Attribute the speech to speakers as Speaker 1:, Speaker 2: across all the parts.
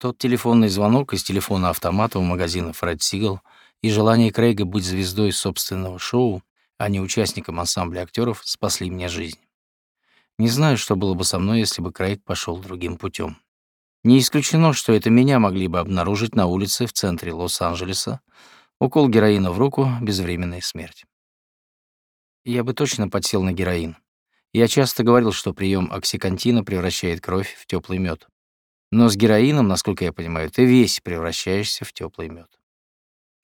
Speaker 1: Тот телефонный звонок из телефона автомата у магазина Фред Сигал и желание Крейга быть звездой собственного шоу, а не участником ансамбля актеров, спасли мне жизнь. Не знаю, что было бы со мной, если бы Крейг пошел другим путем. Не исключено, что это меня могли бы обнаружить на улице в центре Лос-Анджелеса, укол героина в руку, безвременная смерть. Я бы точно подсел на героин. Я часто говорил, что прием оксикантина превращает кровь в теплый мед. Но с героином, насколько я понимаю, ты весь превращаешься в теплый мед.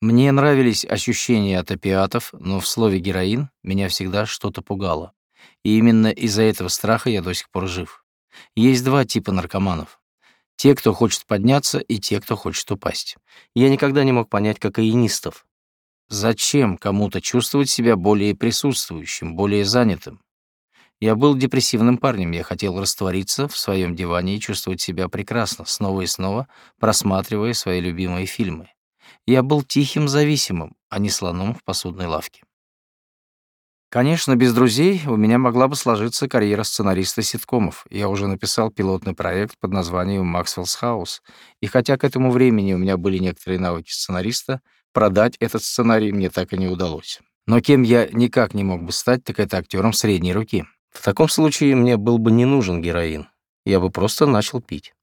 Speaker 1: Мне нравились ощущения от опиатов, но в слове «героин» меня всегда что-то пугало. И именно из-за этого страха я до сих пор жив. Есть два типа наркоманов. Те, кто хочет подняться, и те, кто хочет упасть. Я никогда не мог понять кокаинистов. Зачем кому-то чувствовать себя более присутствующим, более занятым? Я был депрессивным парнем, я хотел раствориться в своем диване и чувствовать себя прекрасно, снова и снова просматривая свои любимые фильмы. Я был тихим зависимым, а не слоном в посудной лавке. Конечно, без друзей у меня могла бы сложиться карьера сценариста ситкомов. Я уже написал пилотный проект под названием «Максвеллс Хаус», и хотя к этому времени у меня были некоторые навыки сценариста, продать этот сценарий мне так и не удалось. Но кем я никак не мог бы стать, так это актером средней руки. В таком случае мне был бы не нужен героин. Я бы просто начал пить.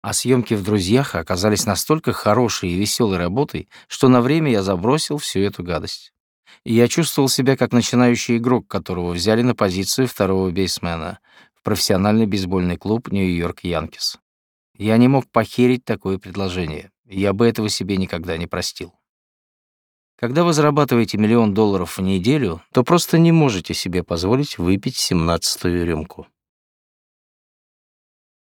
Speaker 1: А съемки в «Друзьях» оказались настолько хорошей и веселой работой, что на время я забросил всю эту гадость. И я чувствовал себя как начинающий игрок, которого взяли на позицию второго бейсмена в профессиональный бейсбольный клуб Нью-Йорк Янкис. Я не мог похерить такое предложение. Я бы этого себе никогда не простил. Когда вы зарабатываете миллион долларов в неделю, то просто не можете себе позволить выпить семнадцатую рюмку.